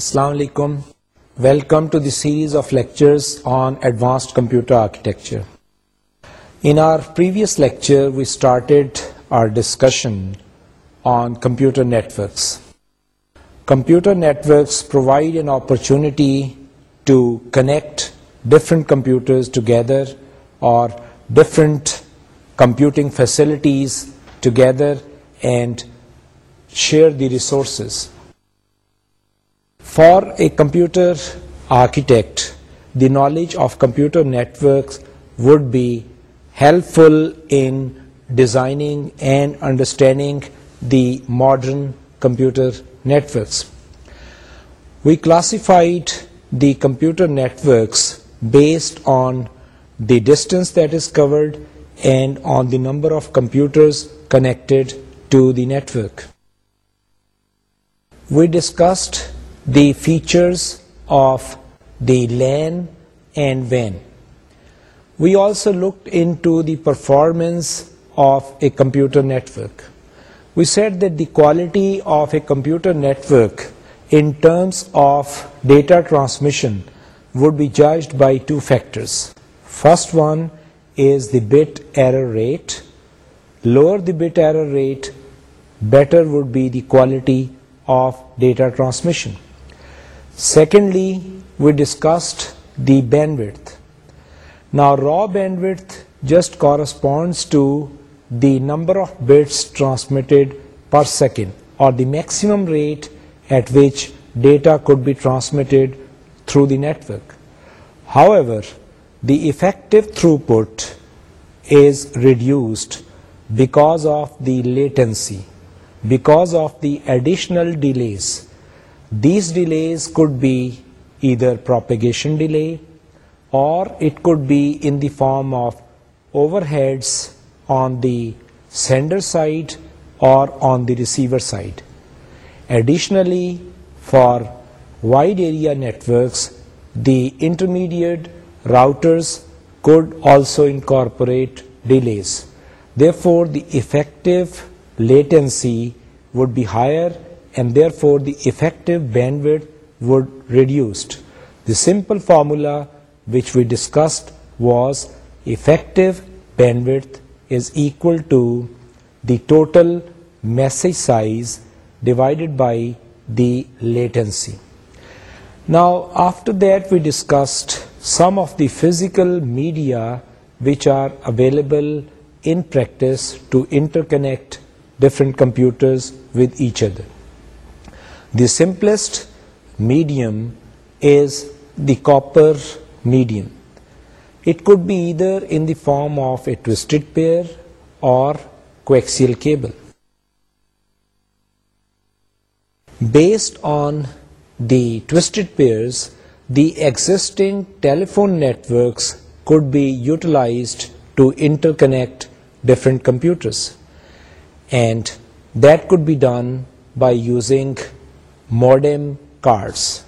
Assalamu alaikum. Welcome to the series of lectures on advanced computer architecture. In our previous lecture, we started our discussion on computer networks. Computer networks provide an opportunity to connect different computers together or different computing facilities together and share the resources. For a computer architect, the knowledge of computer networks would be helpful in designing and understanding the modern computer networks. We classified the computer networks based on the distance that is covered and on the number of computers connected to the network. We discussed the features of the LAN and WAN. We also looked into the performance of a computer network. We said that the quality of a computer network in terms of data transmission would be judged by two factors. First one is the bit error rate. Lower the bit error rate, better would be the quality of data transmission. Secondly, we discussed the bandwidth. Now, raw bandwidth just corresponds to the number of bits transmitted per second, or the maximum rate at which data could be transmitted through the network. However, the effective throughput is reduced because of the latency, because of the additional delays these delays could be either propagation delay, or it could be in the form of overheads on the sender side or on the receiver side. Additionally, for wide area networks, the intermediate routers could also incorporate delays. Therefore, the effective latency would be higher and therefore the effective bandwidth would reduced. The simple formula which we discussed was effective bandwidth is equal to the total message size divided by the latency. Now after that we discussed some of the physical media which are available in practice to interconnect different computers with each other. The simplest medium is the copper medium. It could be either in the form of a twisted pair or coaxial cable. Based on the twisted pairs, the existing telephone networks could be utilized to interconnect different computers, and that could be done by using modem cards,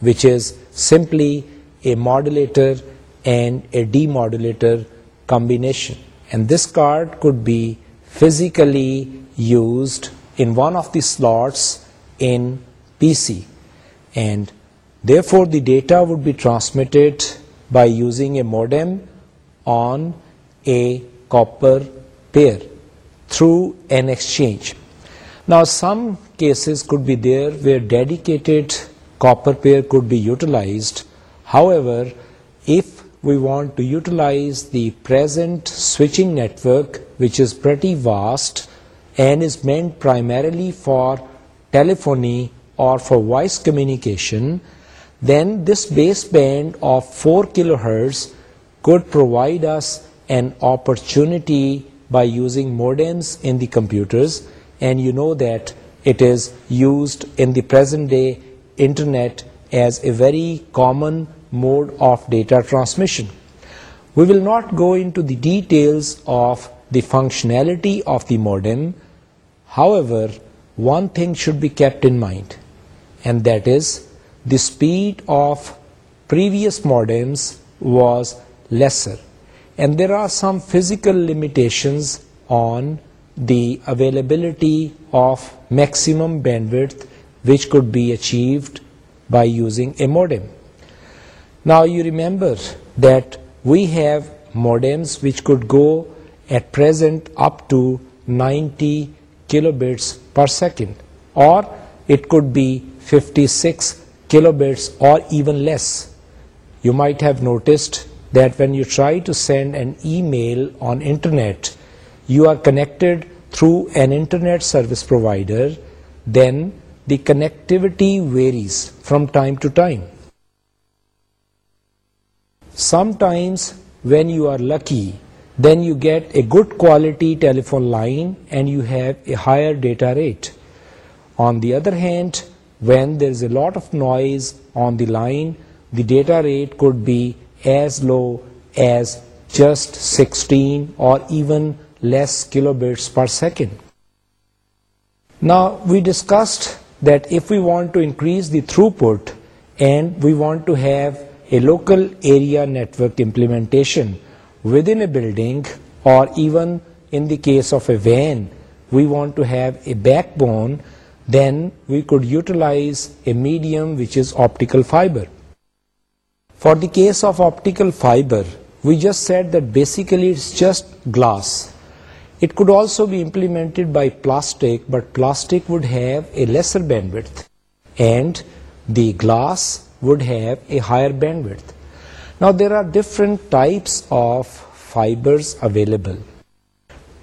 which is simply a modulator and a demodulator combination. And this card could be physically used in one of the slots in PC, and therefore the data would be transmitted by using a modem on a copper pair through an exchange. Now some Cases could be there where dedicated copper pair could be utilized. However, if we want to utilize the present switching network, which is pretty vast and is meant primarily for telephony or for voice communication, then this baseband of 4 kilohertz could provide us an opportunity by using modems in the computers. And you know that it is used in the present day internet as a very common mode of data transmission. We will not go into the details of the functionality of the modem. However, one thing should be kept in mind, and that is the speed of previous modems was lesser, and there are some physical limitations on the availability of maximum bandwidth which could be achieved by using a modem. Now you remember that we have modems which could go at present up to 90 kilobits per second, or it could be 56 kilobits or even less. You might have noticed that when you try to send an email on internet, you are connected through an internet service provider, then the connectivity varies from time to time. Sometimes when you are lucky, then you get a good quality telephone line and you have a higher data rate. On the other hand, when there is a lot of noise on the line, the data rate could be as low as just 16 or even less kilobits per second. Now we discussed that if we want to increase the throughput and we want to have a local area network implementation within a building, or even in the case of a van, we want to have a backbone, then we could utilize a medium which is optical fiber. For the case of optical fiber, we just said that basically it's just glass. It could also be implemented by plastic, but plastic would have a lesser bandwidth and the glass would have a higher bandwidth. Now there are different types of fibers available.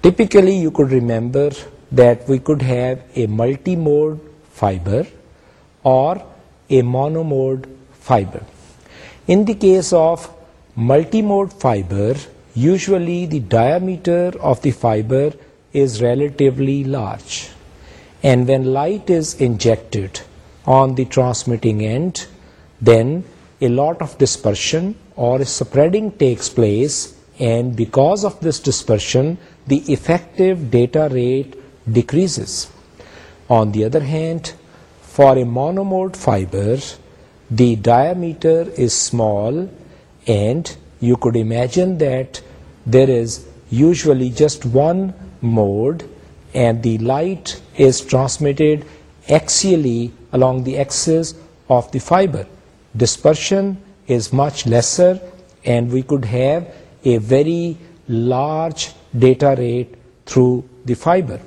Typically you could remember that we could have a multi-mode fiber or a monomode fiber. In the case of multi-mode fiber, Usually the diameter of the fiber is relatively large, and when light is injected on the transmitting end, then a lot of dispersion or spreading takes place, and because of this dispersion the effective data rate decreases. On the other hand, for a monomode fiber, the diameter is small and you could imagine that there is usually just one mode and the light is transmitted axially along the axis of the fiber. Dispersion is much lesser and we could have a very large data rate through the fiber.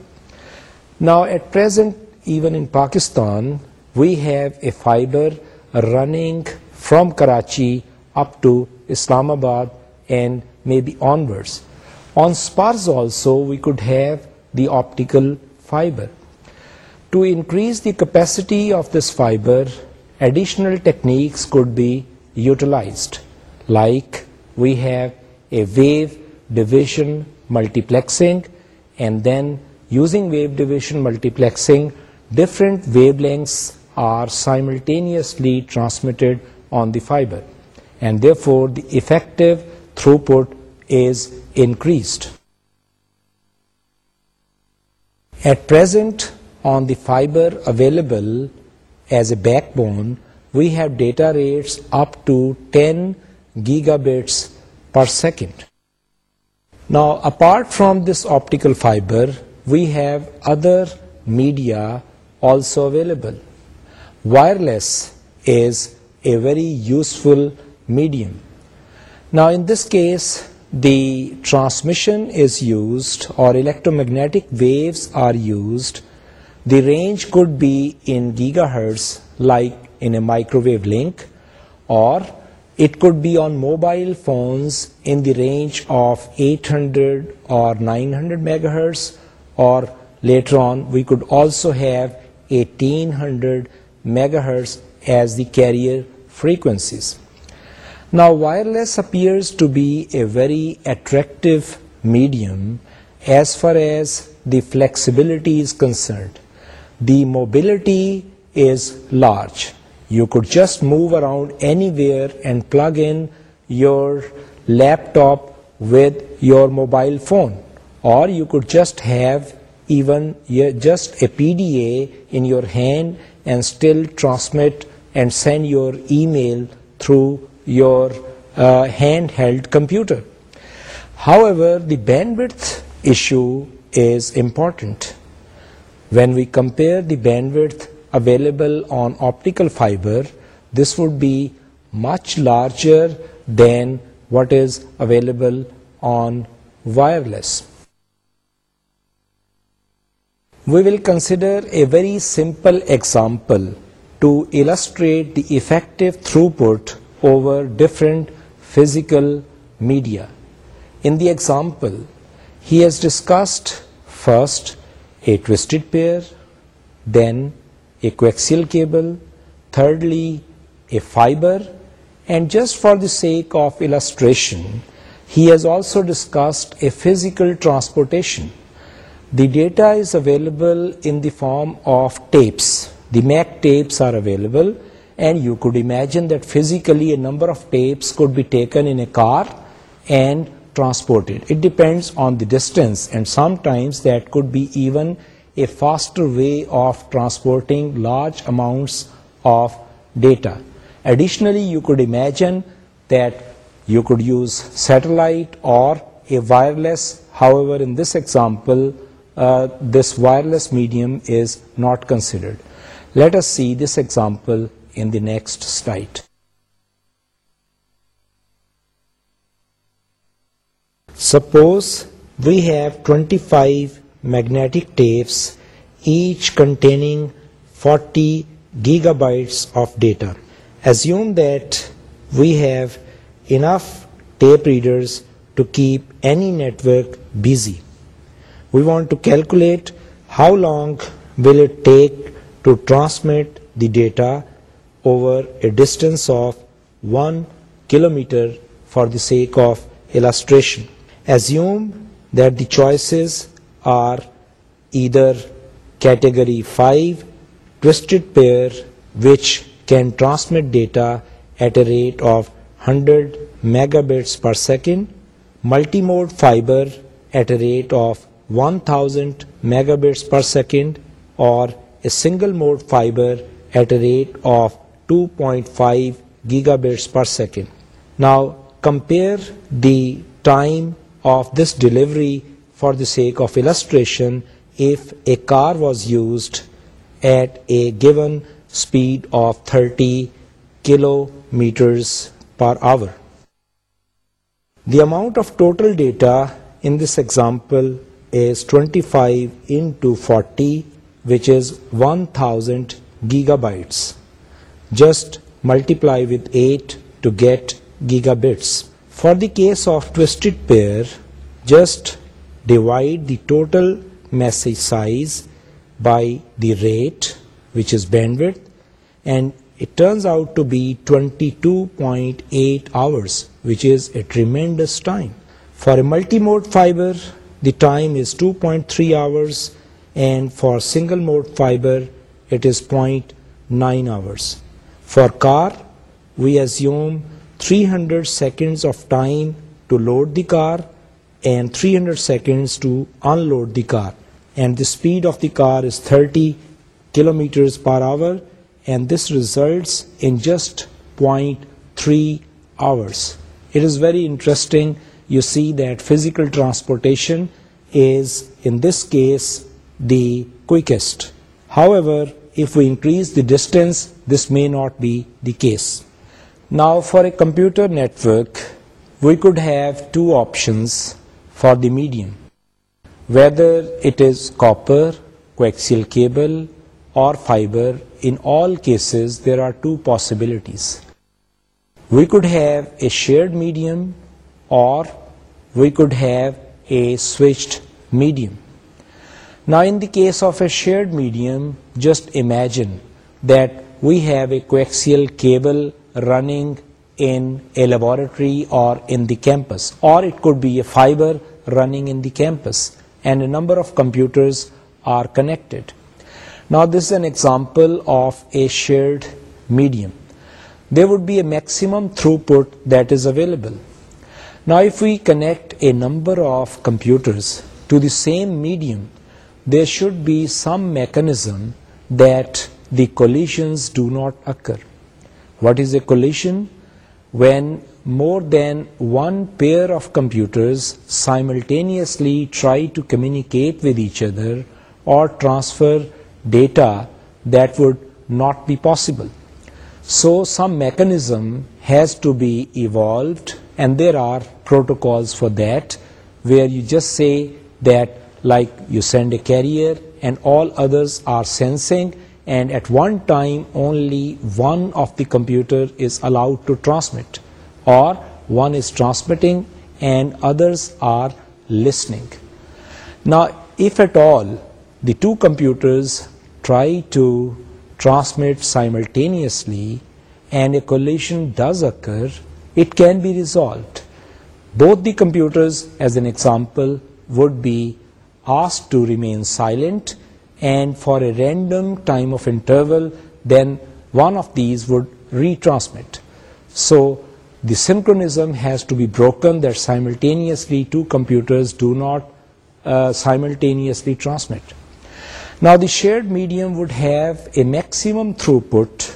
Now at present, even in Pakistan, we have a fiber running from Karachi up to Islamabad, and maybe onwards. On spars also we could have the optical fiber. To increase the capacity of this fiber, additional techniques could be utilized, like we have a wave division multiplexing, and then using wave division multiplexing, different wavelengths are simultaneously transmitted on the fiber and therefore the effective throughput is increased. At present, on the fiber available as a backbone, we have data rates up to 10 gigabits per second. Now, apart from this optical fiber, we have other media also available. Wireless is a very useful medium. Now in this case, the transmission is used or electromagnetic waves are used. The range could be in gigahertz like in a microwave link, or it could be on mobile phones in the range of 800 or 900 megahertz, or later on we could also have 1800 megahertz as the carrier frequencies. Now, wireless appears to be a very attractive medium as far as the flexibility is concerned. The mobility is large. You could just move around anywhere and plug in your laptop with your mobile phone, or you could just have even just a PDA in your hand and still transmit and send your email through your uh, handheld computer. However, the bandwidth issue is important. When we compare the bandwidth available on optical fiber, this would be much larger than what is available on wireless. We will consider a very simple example to illustrate the effective throughput over different physical media. In the example, he has discussed first a twisted pair, then a coaxial cable, thirdly a fiber, and just for the sake of illustration, he has also discussed a physical transportation. The data is available in the form of tapes. The MAC tapes are available and you could imagine that physically a number of tapes could be taken in a car and transported. It depends on the distance, and sometimes that could be even a faster way of transporting large amounts of data. Additionally, you could imagine that you could use satellite or a wireless. However, in this example, uh, this wireless medium is not considered. Let us see this example in the next slide. Suppose we have 25 magnetic tapes, each containing 40 gigabytes of data. Assume that we have enough tape readers to keep any network busy. We want to calculate how long will it take to transmit the data over a distance of 1 kilometer for the sake of illustration. Assume that the choices are either category 5 twisted pair, which can transmit data at a rate of 100 megabits per second, multimode fiber at a rate of 1000 megabits per second, or a single mode fiber at a rate of 2.5 gigabits per second. Now compare the time of this delivery for the sake of illustration if a car was used at a given speed of 30 kilometers per hour. The amount of total data in this example is 25 into 40, which is 1000 gigabytes. Just multiply with 8 to get gigabits. For the case of twisted pair, just divide the total message size by the rate, which is bandwidth, and it turns out to be 22.8 hours, which is a tremendous time. For a multimode fiber, the time is 2.3 hours, and for single mode fiber, it is 0.9 hours. For car, we assume 300 seconds of time to load the car and 300 seconds to unload the car. And the speed of the car is 30 kilometers per hour, and this results in just 0.3 hours. It is very interesting. You see that physical transportation is, in this case, the quickest. However, if we increase the distance, this may not be the case. Now for a computer network, we could have two options for the medium, whether it is copper, coaxial cable or fiber. In all cases there are two possibilities. We could have a shared medium or we could have a switched medium. Now in the case of a shared medium, just imagine that we have a coaxial cable running in a laboratory or in the campus, or it could be a fiber running in the campus, and a number of computers are connected. Now this is an example of a shared medium. There would be a maximum throughput that is available. Now if we connect a number of computers to the same medium, there should be some mechanism that the collisions do not occur. What is a collision? When more than one pair of computers simultaneously try to communicate with each other or transfer data that would not be possible. So some mechanism has to be evolved, and there are protocols for that, where you just say that like you send a carrier and all others are sensing, and at one time only one of the computer is allowed to transmit, or one is transmitting and others are listening. Now, if at all the two computers try to transmit simultaneously and a collision does occur, it can be resolved. Both the computers, as an example, would be asked to remain silent, and for a random time of interval, then one of these would retransmit. So the synchronism has to be broken that simultaneously two computers do not uh, simultaneously transmit. Now the shared medium would have a maximum throughput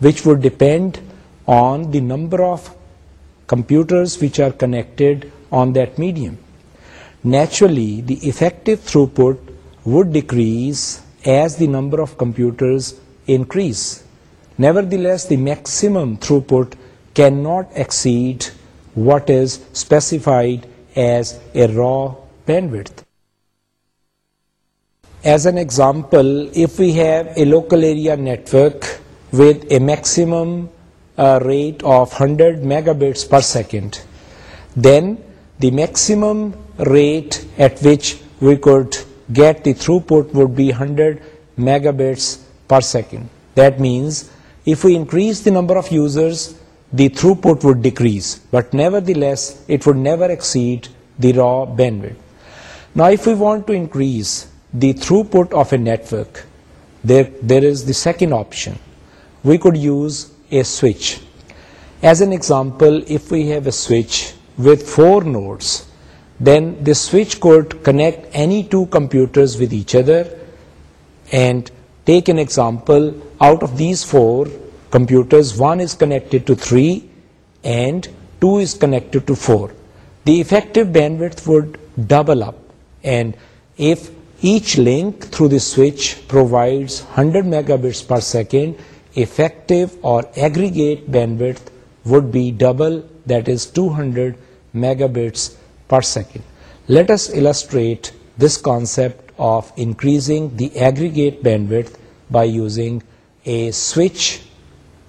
which would depend on the number of computers which are connected on that medium naturally the effective throughput would decrease as the number of computers increase. Nevertheless, the maximum throughput cannot exceed what is specified as a raw bandwidth. As an example, if we have a local area network with a maximum uh, rate of 100 megabits per second, then the maximum rate at which we could get the throughput would be 100 megabits per second. That means if we increase the number of users, the throughput would decrease, but nevertheless it would never exceed the raw bandwidth. Now if we want to increase the throughput of a network, there is the second option. We could use a switch. As an example, if we have a switch with 4 nodes, then this switch could connect any two computers with each other, and take an example, out of these four computers, one is connected to 3 and 2 is connected to 4. The effective bandwidth would double up, and if each link through the switch provides 100 megabits per second, effective or aggregate bandwidth would be double, that is 200 megabits per second. Let us illustrate this concept of increasing the aggregate bandwidth by using a switch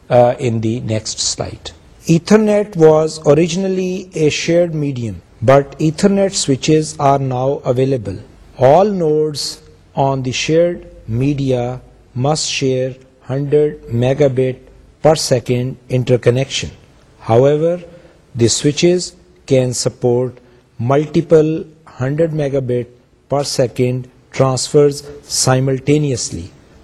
uh, in the next slide. Ethernet was originally a shared medium, but Ethernet switches are now available. All nodes on the shared media must share 100 megabit per second interconnection. However, the switches can support multiple hundred megabit per second transfers simultaneously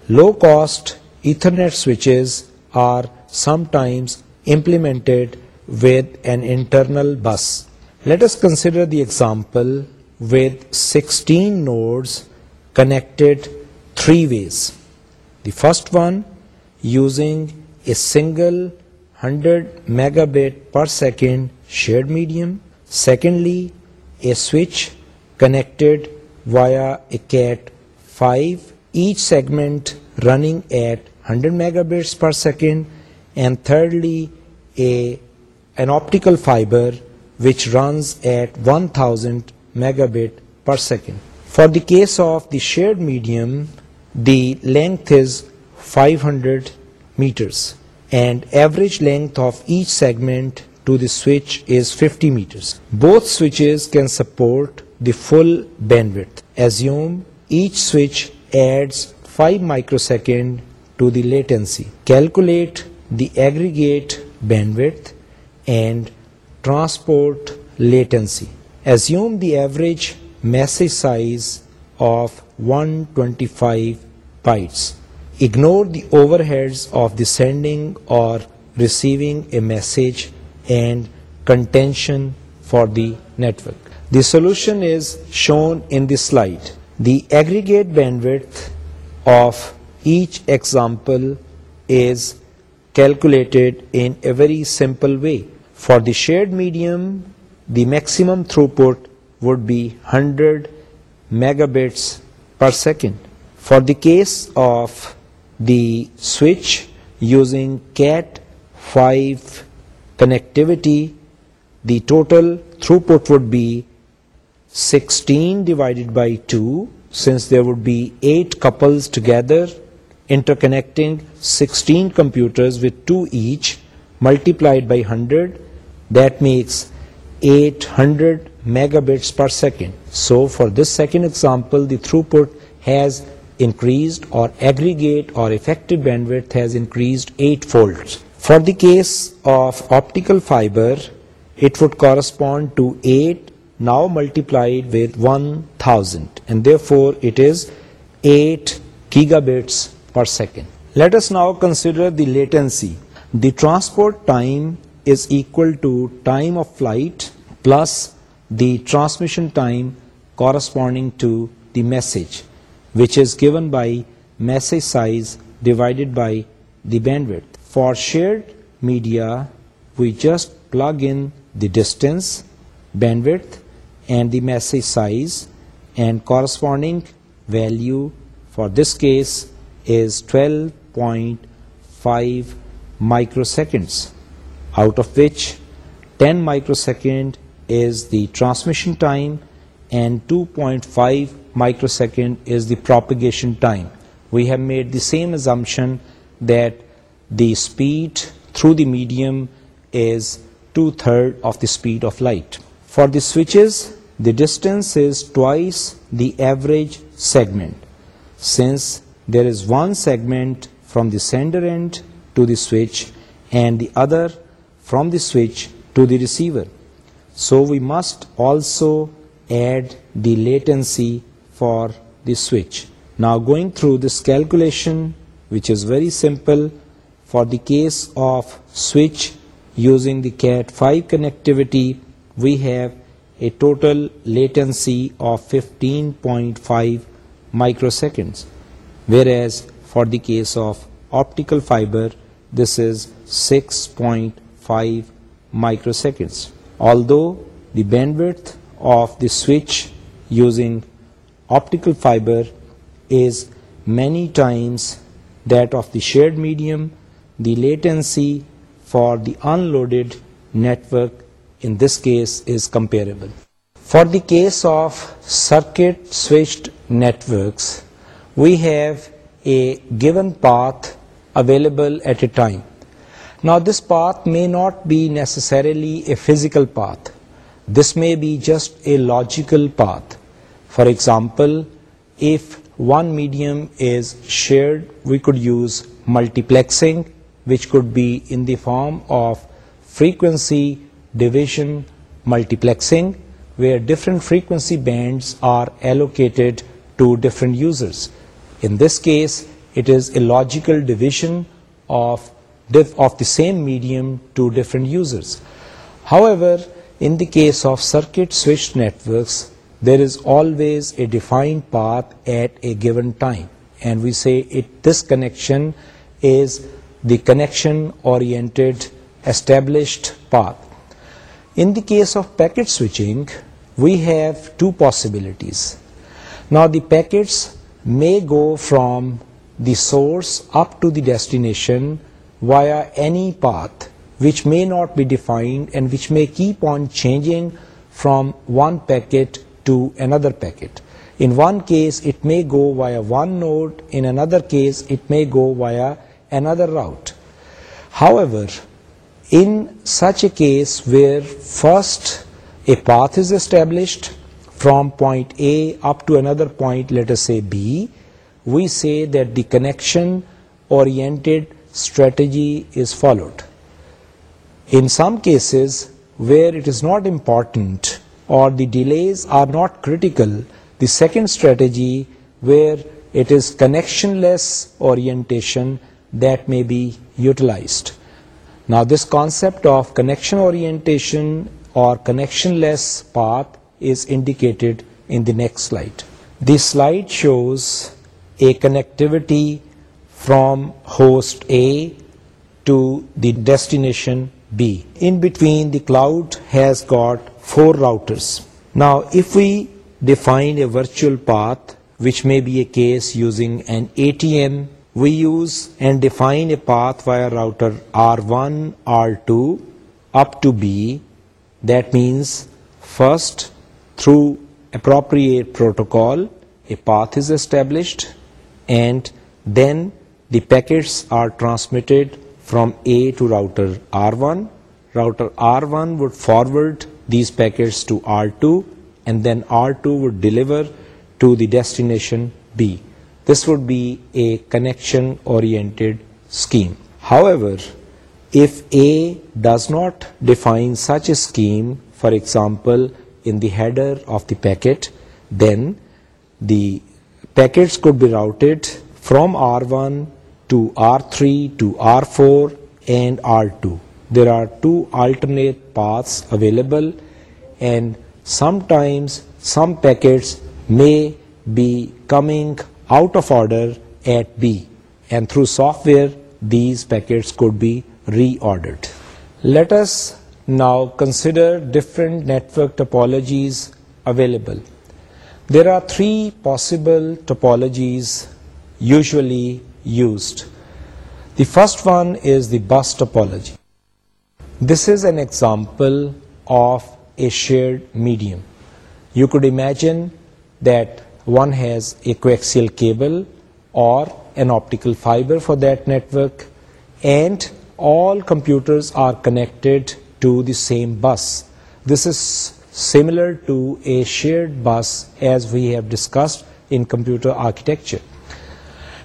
low cost Ethernet switches are sometimes implemented with an internal bus let's consider the example with sixteen nodes connected three ways the first one using a single hundred megabit per second share medium secondly a switch connected via a Cat 5, each segment running at 100 megabits per second, and thirdly an optical fiber which runs at 1000 megabit per second. For the case of the shared medium, the length is 500 meters and average length of each segment to the switch is 50 meters. Both switches can support the full bandwidth. Assume each switch adds 5 microseconds to the latency. Calculate the aggregate bandwidth and transport latency. Assume the average message size of 125 bytes. Ignore the overheads of the sending or receiving a message and contention for the network. The solution is shown in the slide. The aggregate bandwidth of each example is calculated in a very simple way. For the shared medium, the maximum throughput would be 100 megabits per second. For the case of the switch using Cat 5 connectivity, the total throughput would be 16 divided by 2, since there would be 8 couples together interconnecting 16 computers with 2 each, multiplied by 100, that makes 800 megabits per second. So for this second example, the throughput has increased, or aggregate or effective bandwidth has increased 8-fold. For the case of optical fiber, it would correspond to 8 now multiplied with 1000, and therefore it is 8 gigabits per second. Let us now consider the latency. The transport time is equal to time of flight plus the transmission time corresponding to the message, which is given by message size divided by the bandwidth. For shared media, we just plug in the distance, bandwidth, and the message size, and corresponding value for this case is 12.5 microseconds, out of which 10 microsecond is the transmission time and 2.5 microsecond is the propagation time. We have made the same assumption that the speed through the medium is 2/3 of the speed of light. For the switches, the distance is twice the average segment, since there is one segment from the sender end to the switch and the other from the switch to the receiver. So we must also add the latency for the switch. Now, going through this calculation, which is very simple, for the case of switch using the Cat5 connectivity, we have a total latency of 15.5 microseconds, whereas for the case of optical fiber, this is 6.5 microseconds. Although the bandwidth of the switch using optical fiber is many times that of the shared medium, the latency for the unloaded network in this case is comparable. For the case of circuit switched networks, we have a given path available at a time. Now this path may not be necessarily a physical path. This may be just a logical path. For example, if one medium is shared, we could use multiplexing which could be in the form of frequency division multiplexing, where different frequency bands are allocated to different users. In this case, it is a logical division of the same medium to different users. However, in the case of circuit switched networks, there is always a defined path at a given time, and we say this connection is the connection-oriented established path. In the case of packet switching, we have two possibilities. Now the packets may go from the source up to the destination via any path which may not be defined and which may keep on changing from one packet to another packet. In one case it may go via one node, in another case it may go via another route. However, in such a case where first a path is established from point A up to another point, let us say B, we say that the connection oriented strategy is followed. In some cases where it is not important or the delays are not critical, the second strategy, where it is connectionless orientation, that may be utilized. Now this concept of connection orientation or connectionless path is indicated in the next slide. This slide shows a connectivity from host A to the destination B. In between, the cloud has got 4 routers. Now if we define a virtual path, which may be a case using an ATM we use and define a path via router R1, R2 up to B. That means first, through appropriate protocol, a path is established, and then the packets are transmitted from A to router R1. Router R1 would forward these packets to R2, and then R2 would deliver to the destination B. This would be a connection-oriented scheme. However, if A does not define such a scheme, for example, in the header of the packet, then the packets could be routed from R1 to R3 to R4 and R2. There are two alternate paths available, and sometimes some packets may be coming out of order at B, and through software these packets could be reordered. Let us now consider different network topologies available. There are three possible topologies usually used. The first one is the bus topology. This is an example of a shared medium. You could imagine that one has a coaxial cable or an optical fiber for that network, and all computers are connected to the same bus. This is similar to a shared bus as we have discussed in computer architecture.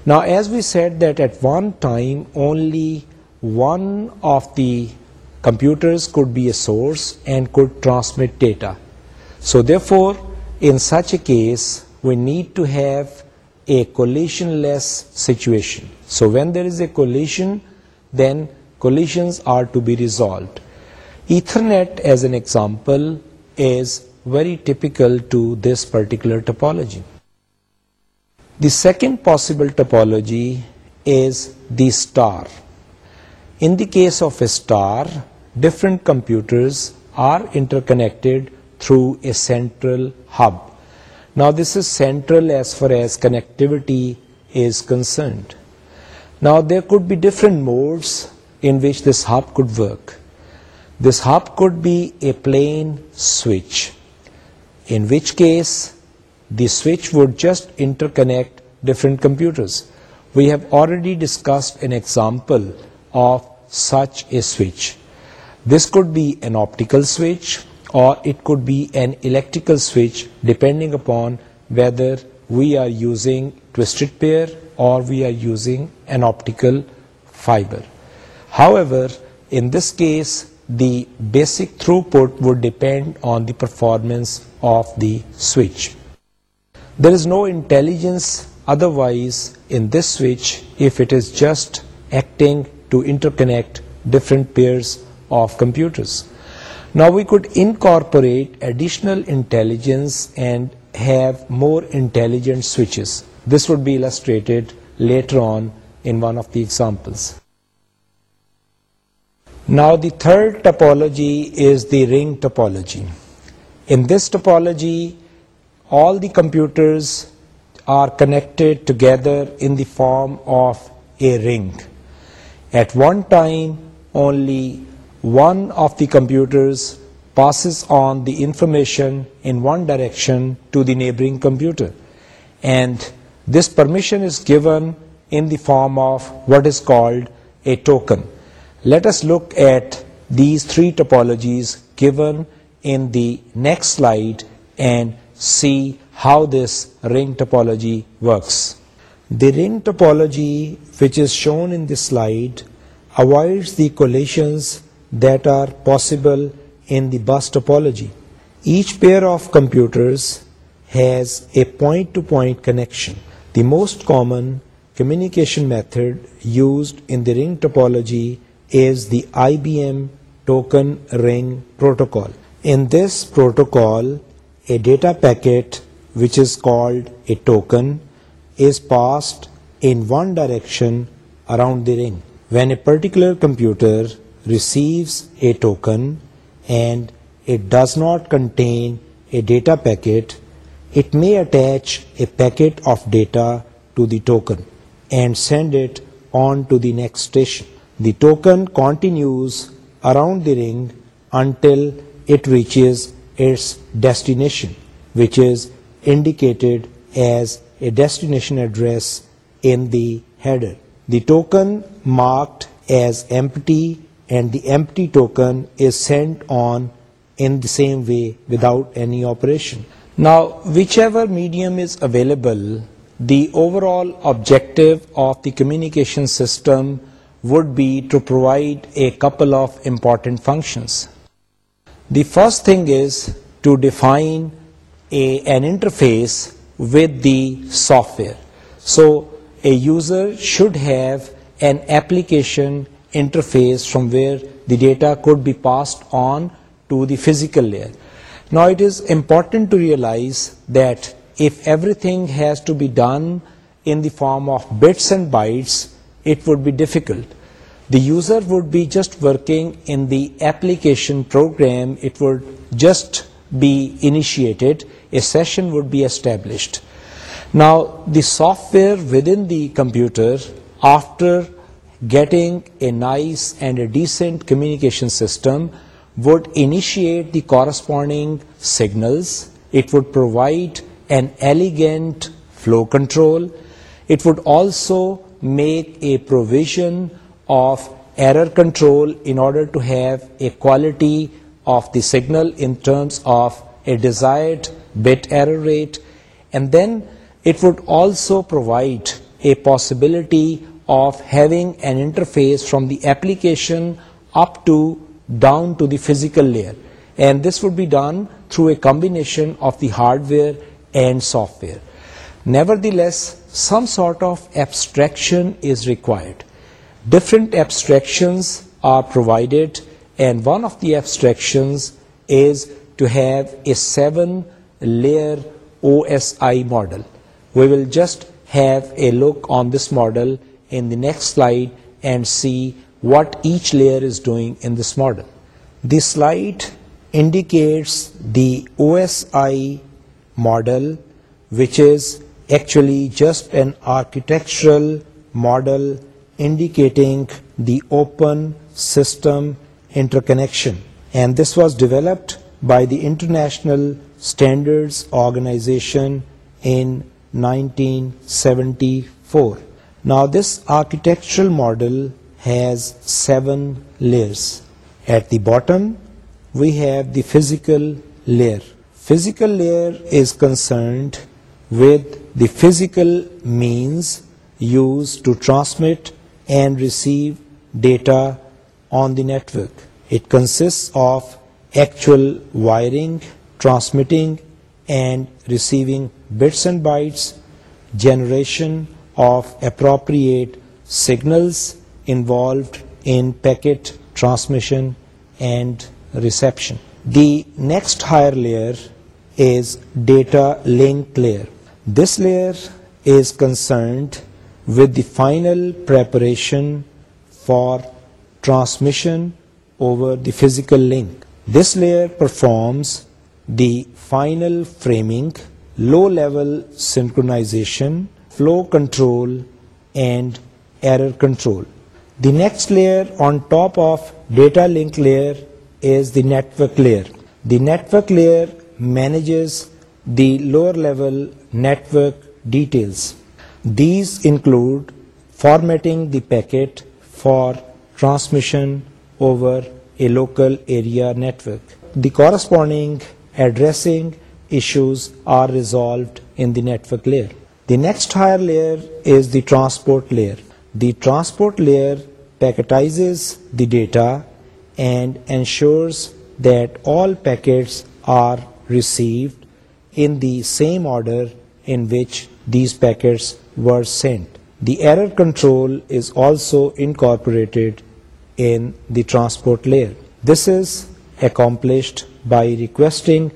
Now, as we said that at one time only one of the computers could be a source and could transmit data. So therefore, in such a case, we need to have a collisionless situation. So when there is a collision, then collisions are to be resolved. Ethernet, as an example, is very typical to this particular topology. The second possible topology is the star. In the case of a star, different computers are interconnected through a central hub. Now this is central as far as connectivity is concerned. Now there could be different modes in which this hub could work. This hub could be a plain switch, in which case the switch would just interconnect different computers. We have already discussed an example of such a switch. This could be an optical switch, or it could be an electrical switch, depending upon whether we are using twisted pair or we are using an optical fiber. However, in this case, the basic throughput would depend on the performance of the switch. There is no intelligence otherwise in this switch if it is just acting to interconnect different pairs of computers. Now we could incorporate additional intelligence and have more intelligent switches. This would be illustrated later on in one of the examples. Now the third topology is the ring topology. In this topology, all the computers are connected together in the form of a ring. At one time, only one of the computers passes on the information in one direction to the neighboring computer. And this permission is given in the form of what is called a token. Let us look at these three topologies given in the next slide and see how this ring topology works. The ring topology, which is shown in this slide, avoids the collisions G H pair of computer method used is them token ring protocol in this protocol a data packet which is called a token is passed in one direction around the ring when a particular computer receives a token and it does not contain a data packet, it may attach a packet of data to the token and send it on to the next station. The token continues around the ring until it reaches its destination, which is indicated as a destination address in the header. The token marked as empty and the empty token is sent on in the same way without any operation. Now, whichever medium is available, the overall objective of the communication system would be to provide a couple of important functions. The first thing is to define an interface with the software. So a user should have an application interface from where the data could be passed on to the physical layer. Now it is important to realize that if everything has to be done in the form of bits and bytes, it would be difficult. The user would be just working in the application program, it would just be initiated, a session would be established. Now the software within the computer, after Getting a nice and a decent communication system would initiate the corresponding signals. It would provide an elegant flow control. It would also make a provision of error control in order to have a quality of the signal in terms of a desired bit error rate. And then it would also provide a possibility of having an interface from the application up to down to the physical layer. And this would be done through a combination of the hardware and software. Nevertheless, some sort of abstraction is required. Different abstractions are provided, and one of the abstractions is to have a 7-layer OSI model. We will just have a look on this model in the next slide and see what each layer is doing in this model. This slide indicates the OSI model, which is actually just an architectural model indicating the open system interconnection, and this was developed by the International Standards Organization in 1974. Now this architectural model has 7 layers. At the bottom we have the physical layer. Physical layer is concerned with the physical means used to transmit and receive data on the network. It consists of actual wiring, transmitting and receiving bits and bytes, generation of appropriate signals involved in packet transmission and reception. The next higher layer is data link layer. This layer is concerned with the final preparation for transmission over the physical link. This layer performs the final framing, low-level synchronization flow control and error control. The next layer on top of data link layer is the network layer. The network layer manages the lower level network details. These include formatting the packet for transmission over a local area network. The corresponding addressing issues are resolved in the network layer. The next higher layer is the transport layer the transport layer packetised ensure سے error control is also incorporate in the transport layer this is accomplished by requesting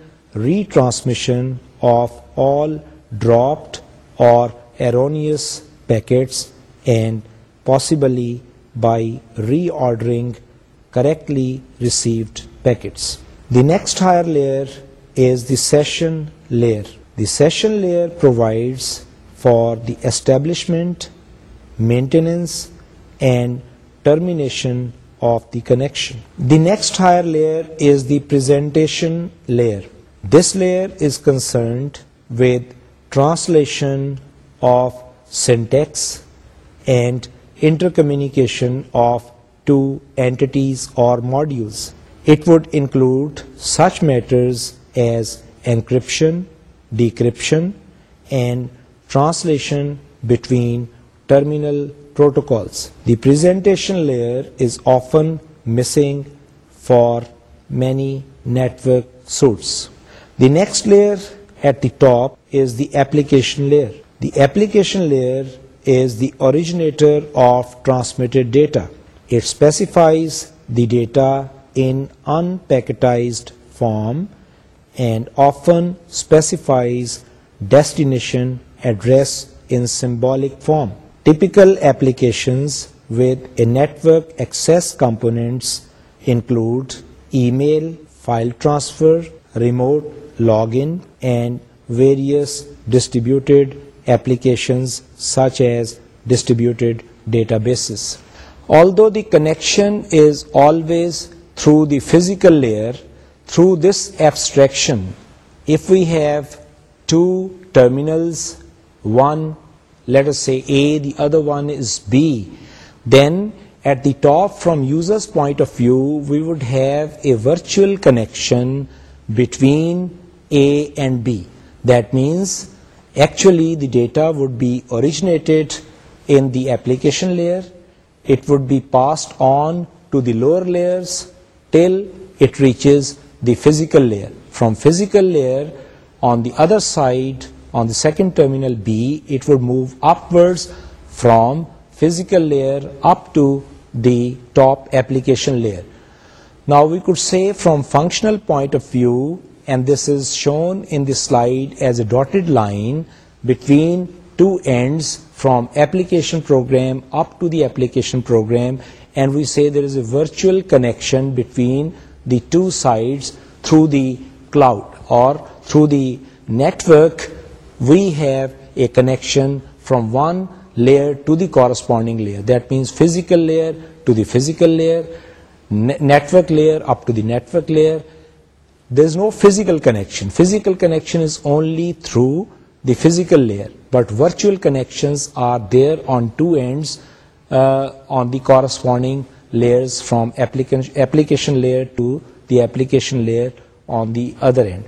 retransmission of all drop or erroneous packets, and possibly by reordering correctly received packets. The next higher layer is the session layer. The session layer provides for the establishment, maintenance, and termination of the connection. The next higher layer is the presentation layer. This layer is concerned with translation of syntax and intercommunication of two entities or modules. It would include such matters as encryption, decryption, and translation between terminal protocols. The presentation layer is often missing for many network suites. The next layer at the top is the application layer. The application layer is the originator of transmitted data. It specifies the data in unpacketized form and often specifies destination address in symbolic form. Typical applications with a network access components include email, file transfer, remote login, and various distributed applications such as distributed databases. Although the connection is always through the physical layer, through this abstraction, if we have two terminals, one, let us say A, the other one is B, then at the top, from user's point of view, we would have a virtual connection between a and B. That means actually the data would be originated in the application layer, it would be passed on to the lower layers till it reaches the physical layer. From physical layer on the other side, on the second terminal B, it would move upwards from physical layer up to the top application layer. Now we could say from functional point of view and this is shown in the slide as a dotted line between two ends from application program up to the application program, and we say there is a virtual connection between the two sides through the cloud or through the network. We have a connection from one layer to the corresponding layer, that means physical layer to the physical layer, network layer up to the network layer. There is no physical connection. Physical connection is only through the physical layer, but virtual connections are there on two ends uh, on the corresponding layers from application layer to the application layer on the other end.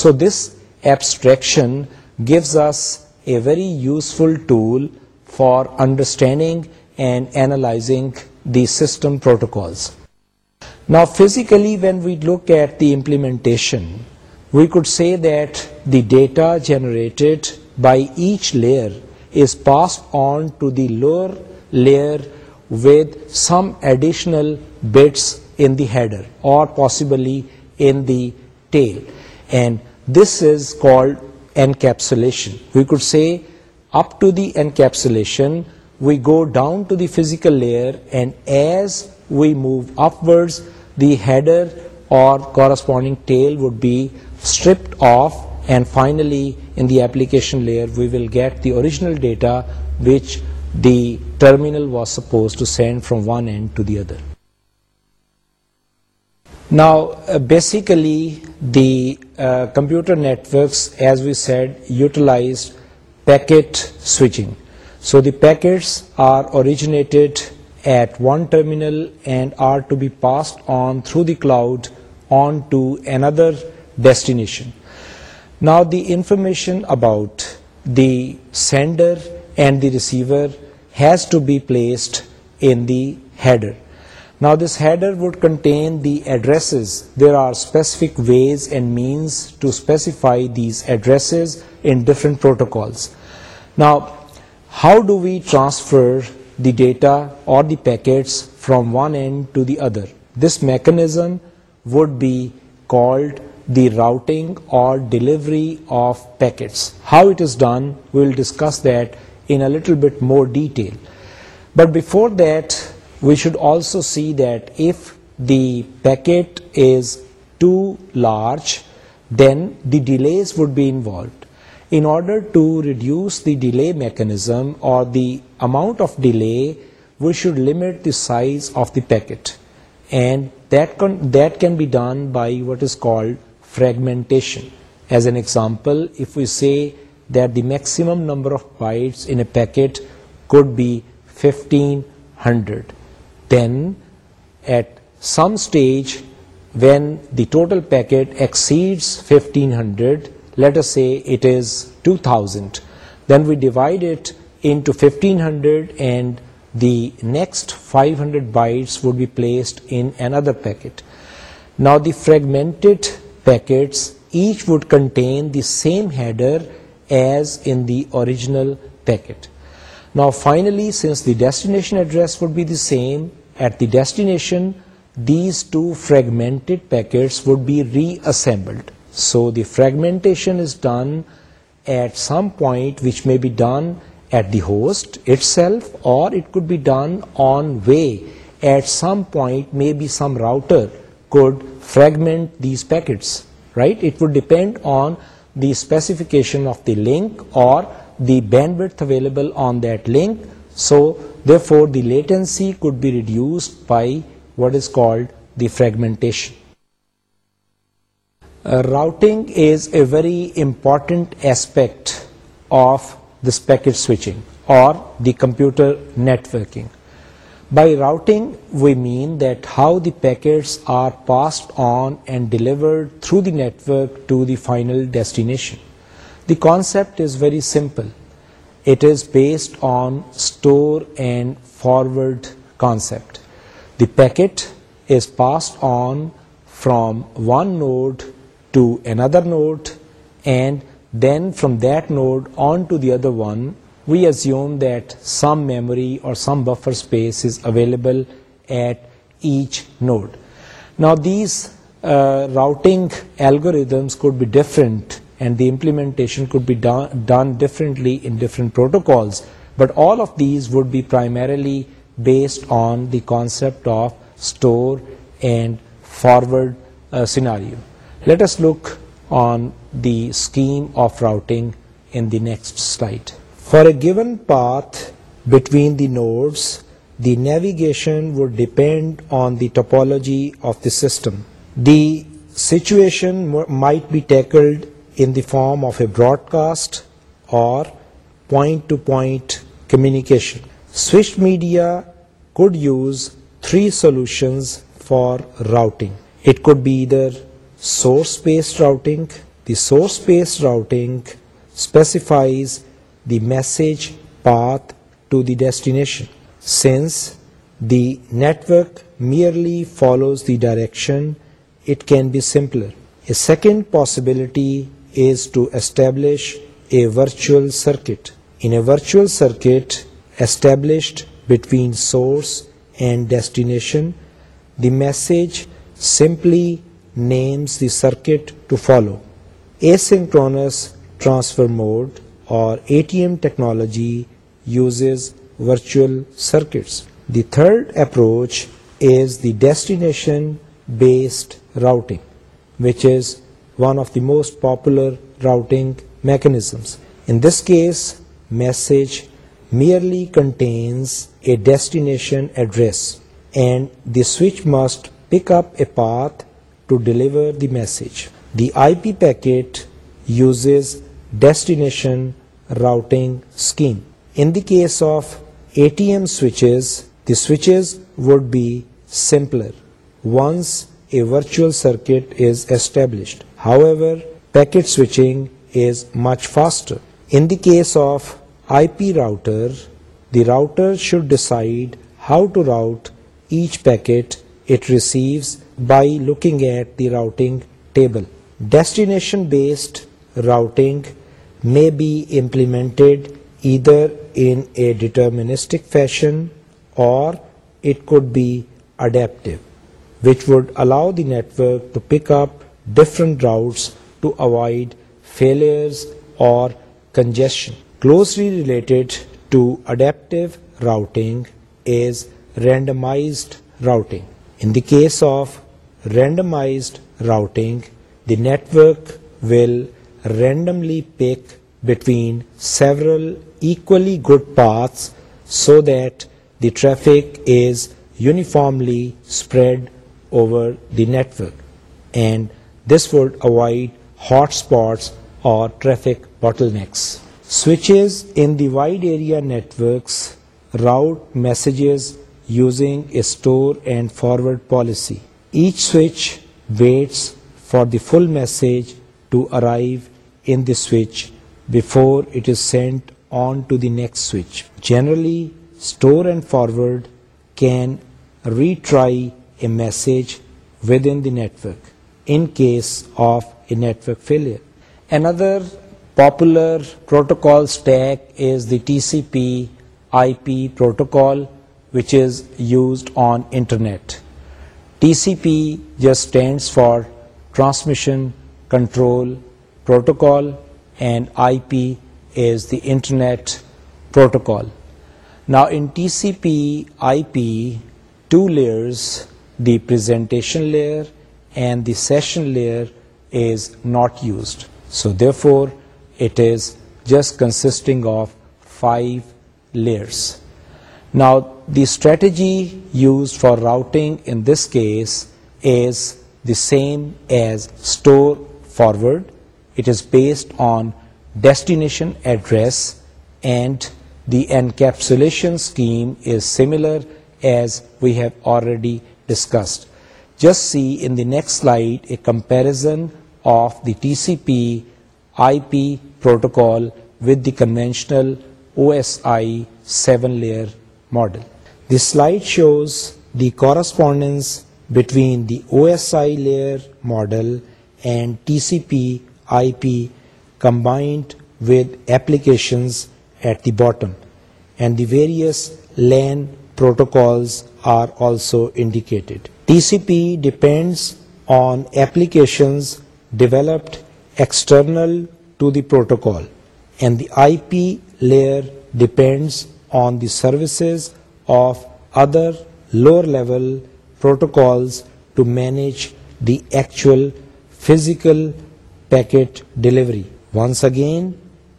So this abstraction gives us a very useful tool for understanding and analyzing the system protocols. Now physically, when we look at the implementation, we could say that the data generated by each layer is passed on to the lower layer with some additional bits in the header or possibly in the tail, and this is called encapsulation. We could say up to the encapsulation we go down to the physical layer, and as we move upwards the header or corresponding tail would be stripped off, and finally in the application layer we will get the original data which the terminal was supposed to send from one end to the other. Now uh, basically the uh, computer networks, as we said, utilized packet switching. So the packets are originated at one terminal and are to be passed on through the cloud on to another destination. Now the information about the sender and the receiver has to be placed in the header. Now this header would contain the addresses. There are specific ways and means to specify these addresses in different protocols. Now, how do we transfer the data or the packets from one end to the other. This mechanism would be called the routing or delivery of packets. How it is done, we will discuss that in a little bit more detail. But before that, we should also see that if the packet is too large, then the delays would be involved. In order to reduce the delay mechanism or the amount of delay, we should limit the size of the packet, and that can be done by what is called fragmentation. As an example, if we say that the maximum number of bytes in a packet could be 1500, then at some stage when the total packet exceeds 1500, let us say it is 2000, then we divide it into 1500 and the next 500 bytes would be placed in another packet. Now the fragmented packets each would contain the same header as in the original packet. Now finally, since the destination address would be the same at the destination, these two fragmented packets would be reassembled. So the fragmentation is done at some point which may be done at the host itself, or it could be done on way. At some point maybe some router could fragment these packets, right? It would depend on the specification of the link or the bandwidth available on that link. So therefore the latency could be reduced by what is called the fragmentation. Routing is a very important aspect of this packet switching or the computer networking. By routing, we mean that how the packets are passed on and delivered through the network to the final destination. The concept is very simple. It is based on store and forward concept. The packet is passed on from one node to another node, and then from that node on to the other one, we assume that some memory or some buffer space is available at each node. Now these uh, routing algorithms could be different, and the implementation could be done differently in different protocols, but all of these would be primarily based on the concept of store and forward uh, scenario. Let us look on the scheme of routing in the next slide. For a given path between the nodes, the navigation would depend on the topology of the system. The situation might be tackled in the form of a broadcast or point-to-point communication. Switched media could use three solutions for routing. It could be either Source-based routing. The source-based routing specifies the message path to the destination. Since the network merely follows the direction, it can be simpler. A second possibility is to establish a virtual circuit. In a virtual circuit established between source and destination, the message simply names the circuit to follow. Asynchronous transfer mode or ATM technology uses virtual circuits. The third approach is the destination-based routing, which is one of the most popular routing mechanisms. In this case, message merely contains a destination address and the switch must pick up a path to deliver the message. The IP packet uses destination routing scheme. In the case of ATM switches, the switches would be simpler once a virtual circuit is established. However, packet switching is much faster. In the case of IP router, the router should decide how to route each packet it receives by looking at the routing table. Destination-based routing may be implemented either in a deterministic fashion or it could be adaptive, which would allow the network to pick up different routes to avoid failures or congestion. Closely related to adaptive routing is randomized routing. In the case of randomized routing, the network will randomly pick between several equally good paths so that the traffic is uniformly spread over the network, and this would avoid hotspots or traffic bottlenecks. Switches in the wide area networks route messages using a store and forward policy. Each switch waits for the full message to arrive in the switch before it is sent on to the next switch. Generally, store and forward can retry a message within the network in case of a network failure. Another popular protocol stack is the TCP/IP protocol, which is used on internet. TCP just stands for Transmission Control Protocol, and IP is the Internet Protocol. Now in TCP IP, two layers, the presentation layer and the session layer, is not used. So therefore it is just consisting of 5 layers. Now the strategy used for routing in this case is the same as store forward. It is based on destination address, and the encapsulation scheme is similar as we have already discussed. Just see in the next slide a comparison of the TCP IP protocol with the conventional OSI 7-layer model. This slide shows the correspondence between the OSI layer model and TCP IP combined with applications at the bottom, and the various LAN protocols are also indicated. TCP depends on applications developed external to the protocol, and the IP layer depends on the services of other lower level protocols to manage the actual physical packet delivery. Once again,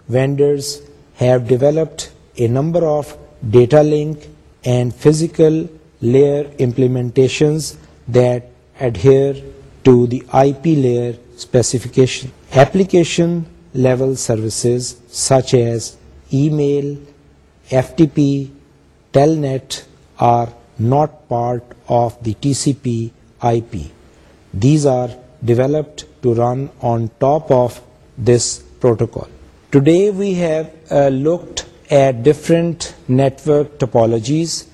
vendors have developed a number of data link and physical layer implementations that adhere to the IP layer specification. Application level services such as email, FTP, Telnet are not part of the TCP IP. These are developed to run on top of this protocol. Today we have uh, looked at different network topologies,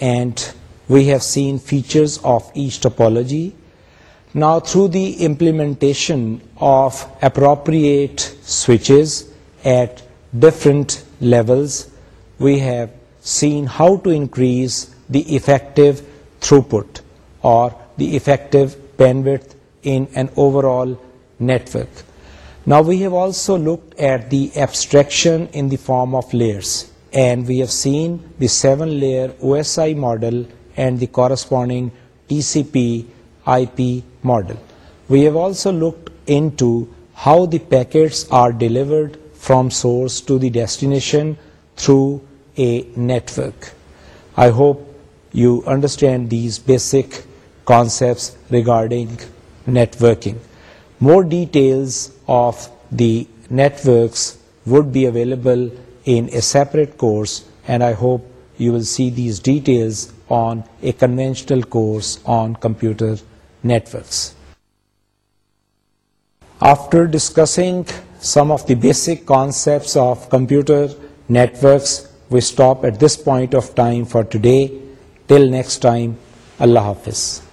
and we have seen features of each topology. Now through the implementation of appropriate switches at different levels, we have seen how to increase the effective throughput or the effective bandwidth in an overall network. Now we have also looked at the abstraction in the form of layers, and we have seen the 7-layer OSI model and the corresponding TCP/IP model. We have also looked into how the packets are delivered from source to the destination through a network. I hope you understand these basic concepts regarding networking. More details of the networks would be available in a separate course, and I hope you will see these details on a conventional course on computer networks. After discussing some of the basic concepts of computer networks, we stop at this point of time for today till next time اللہ حافظ